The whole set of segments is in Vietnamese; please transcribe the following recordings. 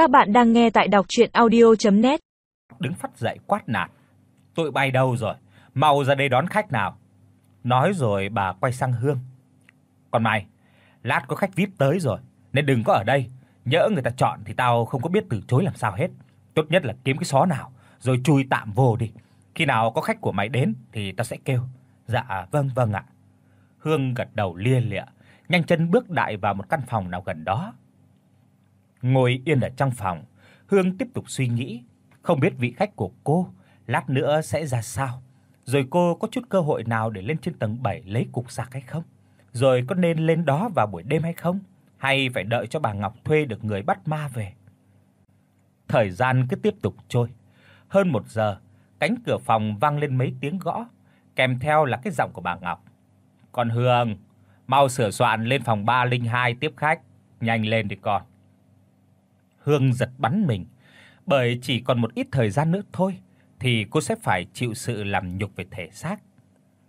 Các bạn đang nghe tại đọc audio net Đứng phát dậy quát nạt. Tụi bay đâu rồi? Mau ra đây đón khách nào. Nói rồi bà quay sang Hương. Còn mày, lát có khách VIP tới rồi, nên đừng có ở đây. Nhỡ người ta chọn thì tao không có biết từ chối làm sao hết. Tốt nhất là kiếm cái xó nào rồi chui tạm vô đi. Khi nào có khách của mày đến thì tao sẽ kêu. Dạ vâng vâng ạ. Hương gật đầu lia lịa, nhanh chân bước đại vào một căn phòng nào gần đó. Ngồi yên ở trong phòng, Hương tiếp tục suy nghĩ, không biết vị khách của cô lát nữa sẽ ra sao, rồi cô có chút cơ hội nào để lên trên tầng 7 lấy cục sạc hay không? Rồi có nên lên đó vào buổi đêm hay không? Hay phải đợi cho bà Ngọc thuê được người bắt ma về? Thời gian cứ tiếp tục trôi. Hơn 1 giờ, cánh cửa phòng vang lên mấy tiếng gõ, kèm theo là cái giọng của bà Ngọc. "Con Hương, mau sửa soạn lên phòng 302 tiếp khách, nhanh lên đi con." Hương giật bắn mình, bởi chỉ còn một ít thời gian nữa thôi thì cô sẽ phải chịu sự làm nhục về thể xác.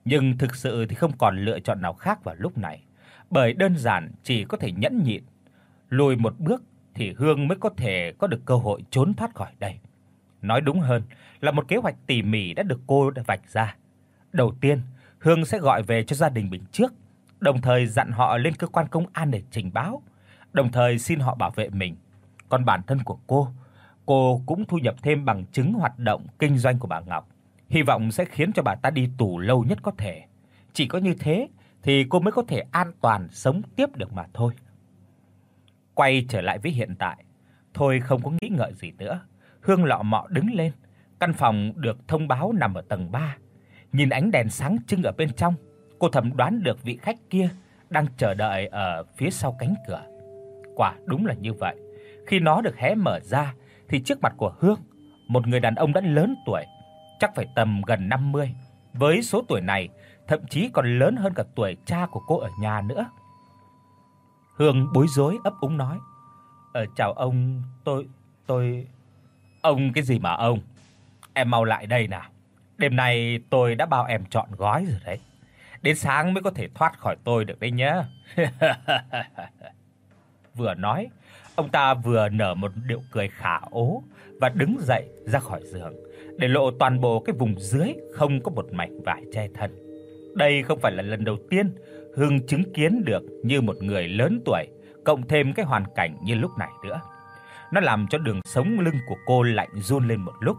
Nhưng thực sự thì không còn lựa chọn nào khác vào lúc này, bởi đơn giản chỉ có thể nhẫn nhịn, lùi một bước thì Hương mới có thể có được cơ hội trốn thoát khỏi đây. Nói đúng hơn là một kế hoạch tỉ mỉ đã được cô đã vạch ra. Đầu tiên, Hương sẽ gọi về cho gia đình Bình trước, đồng thời dặn họ lên cơ quan công an để trình báo, đồng thời xin họ bảo vệ mình. Còn bản thân của cô, cô cũng thu nhập thêm bằng chứng hoạt động kinh doanh của bà Ngọc, hy vọng sẽ khiến cho bà ta đi tù lâu nhất có thể. Chỉ có như thế thì cô mới có thể an toàn sống tiếp được mà thôi. Quay trở lại với hiện tại, thôi không có nghĩ ngợi gì nữa. Hương lọ mọ đứng lên, căn phòng được thông báo nằm ở tầng 3. Nhìn ánh đèn sáng trưng ở bên trong, cô thầm đoán được vị khách kia đang chờ đợi ở phía sau cánh cửa. Quả đúng là như vậy. Khi nó được hé mở ra thì trước mặt của Hương, một người đàn ông đã lớn tuổi, chắc phải tầm gần 50. Với số tuổi này, thậm chí còn lớn hơn cả tuổi cha của cô ở nhà nữa. Hương bối rối ấp úng nói: "Ờ chào ông, tôi tôi Ông cái gì mà ông? Em mau lại đây nào. Đêm nay tôi đã bao em trọn gói rồi đấy. Đến sáng mới có thể thoát khỏi tôi được đấy nhá." vừa nói, ông ta vừa nở một điệu cười khả ố và đứng dậy ra khỏi giường, để lộ toàn bộ cái vùng dưới không có một mảnh vải che thân. Đây không phải là lần đầu tiên Hưng chứng kiến được như một người lớn tuổi, cộng thêm cái hoàn cảnh như lúc này nữa. Nó làm cho đường sống lưng của cô lạnh run lên một lúc.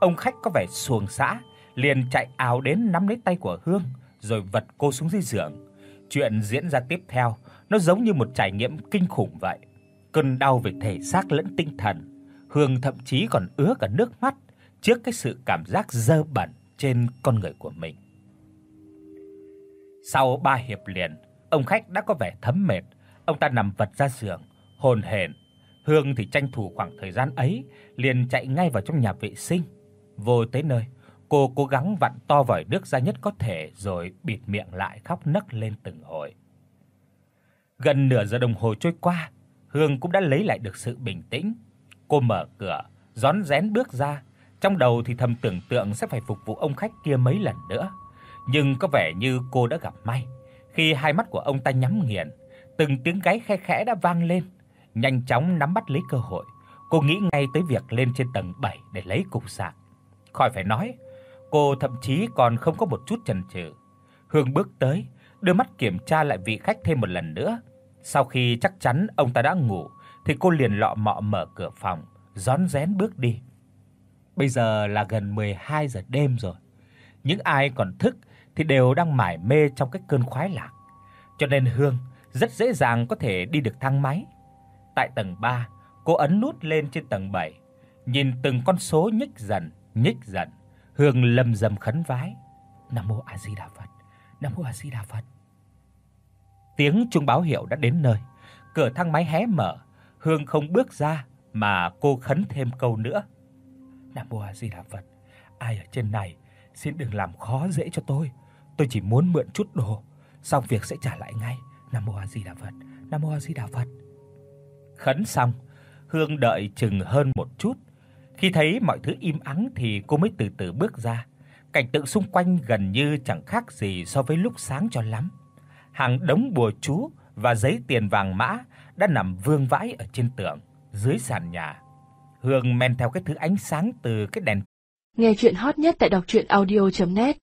Ông khách có vẻ xuồng xã, liền chạy ào đến nắm lấy tay của Hương rồi vật cô xuống dưới giường. Chuyện diễn ra tiếp theo, nó giống như một trải nghiệm kinh khủng vậy. Cơn đau về thể xác lẫn tinh thần, Hương thậm chí còn ứa cả nước mắt trước cái sự cảm giác dơ bẩn trên con người của mình. Sau ba hiệp liền, ông khách đã có vẻ thấm mệt, ông ta nằm vật ra giường, hồn hển. Hương thì tranh thủ khoảng thời gian ấy, liền chạy ngay vào trong nhà vệ sinh. Vô tới nơi, cô cố gắng vặn to vòi nước ra nhất có thể rồi bịt miệng lại khóc nấc lên từng hồi. Gần nửa giờ đồng hồ trôi qua, Hương cũng đã lấy lại được sự bình tĩnh. Cô mở cửa, rón rén bước ra, trong đầu thì thầm tưởng tượng sẽ phải phục vụ ông khách kia mấy lần nữa nhưng có vẻ như cô đã gặp may. Khi hai mắt của ông ta nhắm nghiền, từng tiếng gáy khe khẽ đã vang lên, nhanh chóng nắm bắt lấy cơ hội. Cô nghĩ ngay tới việc lên trên tầng 7 để lấy cục sạc. Khỏi phải nói, cô thậm chí còn không có một chút chần chừ. Hương bước tới, đưa mắt kiểm tra lại vị khách thêm một lần nữa. Sau khi chắc chắn ông ta đã ngủ, thì cô liền lọ mọ mở cửa phòng, rón rén bước đi. Bây giờ là gần 12 giờ đêm rồi. Những ai còn thức thì đều đang mải mê trong cái cơn khoái lạc. Cho nên Hương rất dễ dàng có thể đi được thang máy. Tại tầng 3, cô ấn nút lên trên tầng 7, nhìn từng con số nhích dần, nhích dần, Hương lầm rầm khấn vái. Nam mô A Di Đà Phật. Nam mô A Di Đà Phật. Tiếng chuông báo hiệu đã đến nơi, cửa thang máy hé mở, Hương không bước ra mà cô khấn thêm câu nữa. Nam mô A Di Đà Phật. Ai ở trên này xin đừng làm khó dễ cho tôi. Tôi chỉ muốn mượn chút đồ, xong việc sẽ trả lại ngay. Nam mô A Di Đà Phật. Nam mô A Di Đà Phật. Khấn xong, Hương đợi chừng hơn một chút. Khi thấy mọi thứ im ắng thì cô mới từ từ bước ra. Cảnh tượng xung quanh gần như chẳng khác gì so với lúc sáng cho lắm. Hàng đống bùa chú và giấy tiền vàng mã đã nằm vương vãi ở trên tường, dưới sàn nhà. Hương men theo cái thứ ánh sáng từ cái đèn. Nghe truyện hot nhất tại doctruyenaudio.net